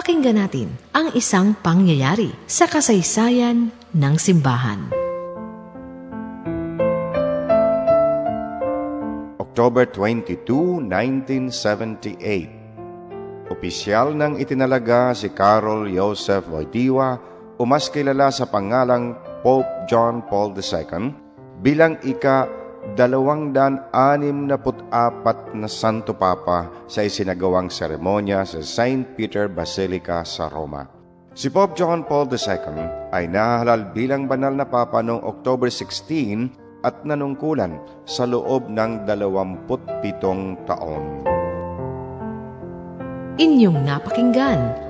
Pakinggan natin ang isang pangyayari sa kasaysayan ng simbahan. October 22, 1978 Opisyal nang itinalaga si Carol Joseph Wojtyła o mas kilala sa pangalang Pope John Paul II bilang ika dalawang daan anim na put-apat na Santo Papa sa isinagawang seremonya sa St. Peter Basilica sa Roma. Si Pope John Paul II ay nahalal bilang banal na Papa noong October 16 at nanungkulan sa loob ng 27 taon. Inyong napakinggan